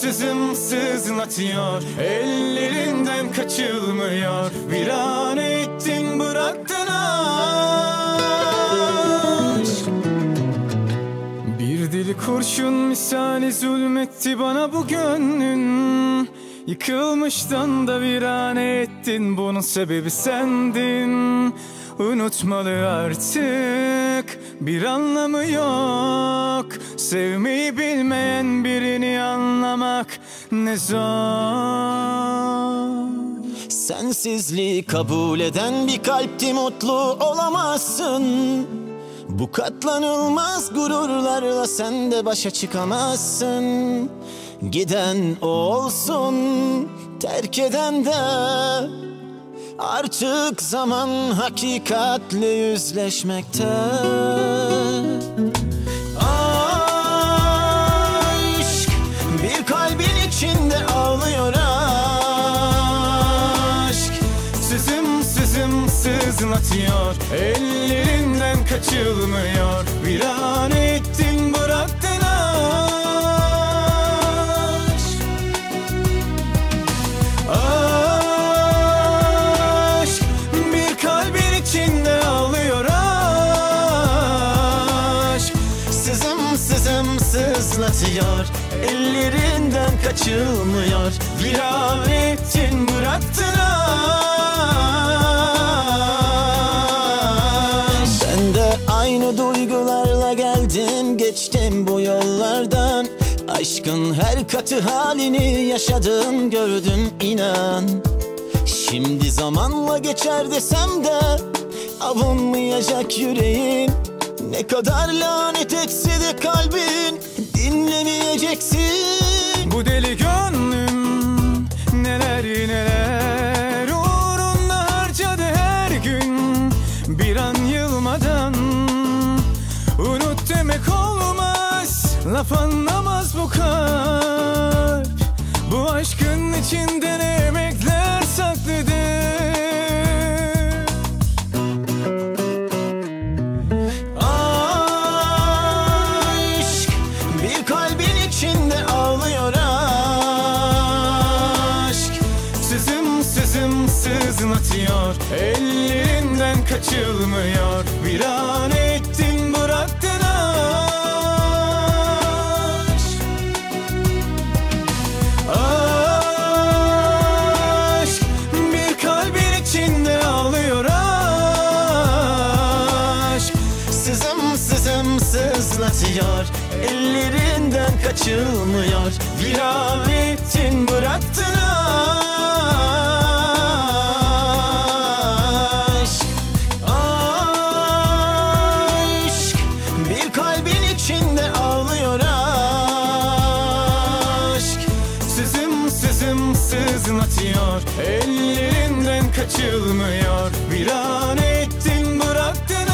sızım sızlatıyor. Ellerinden kaçılmıyor. Virane ettin bıraktın aşk Bir dili kurşun misali zulmetti bana bu gönlün. Yıkılmıştan da virane ettin Bunun sebebi sendin. Unutmalı artık bir anlamı yok. Sevmeyi bilmeyen birini anlamak ne zor. Sensizliği kabul eden bir kalpti mutlu olamazsın. Bu katlanılmaz gururlarla sen de başa çıkamazsın. Giden o olsun terk eden de Artık zaman hakikatle yüzleşmekte sızım sızlatıyor Ellerinden kaçılmıyor. Virane ettin bıraktın aşk. Aşk bir kalbin içinde ağlıyor aşk. Sızım sızım sızlatıyor Ellerinden kaçılmıyor. Virane ettin bıraktın Geçtim bu yollardan. Aşkın her katı halini yaşadım gördüm inan. Şimdi zamanla geçer desem de Avunmayacak yüreğim. Ne kadar lanet etse de kalbin Dinlemeyeceksin laf anlamaz bu kalp. Bu aşkın içinde ne emekler saklıdır? Aşk bir kalbin içinde ağlıyor aşk. Sızım sızım sızlatıyor Ellerinden kaçılmıyor. Bir an ettin Sızım sızım sızlatıyor Ellerinden kaçılmıyor. Ettin bıraktın aşk Aşk. Bir kalbin içinde ağlıyor aşk. Sızım sızım sızlatıyor Ellerinden kaçılmıyor. Bir an ettin bıraktın